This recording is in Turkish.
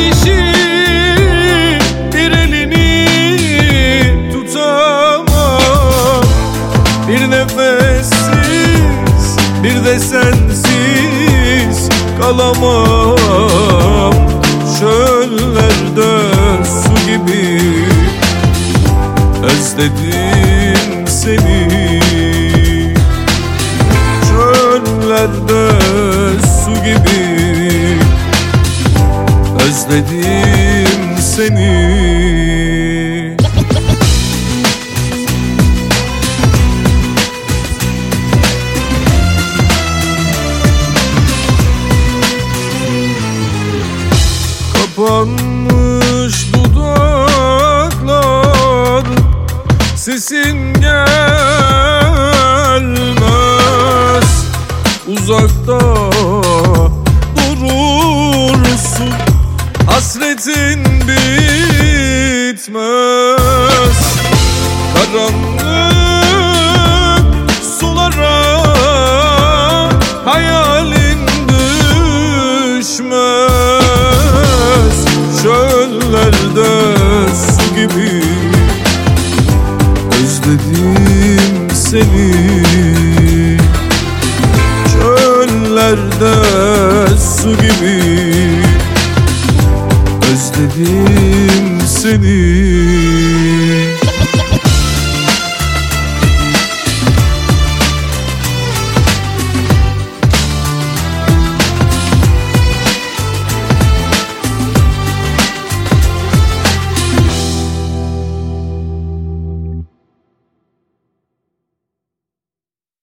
ateşi Bir elini tutamam. Bir nefessiz Bir de sensiz Kalamam. Çöllerde su gibi Özledim seni. Çöllerde su gibi özledim seni. Kapanmış dudaklar Sesin gelmez. Uzakta bitmez. Karanlık sulara Hayalin düşmez. Çöllerde su gibi Özledim seni. Çöllerde su gibi sevdim seni.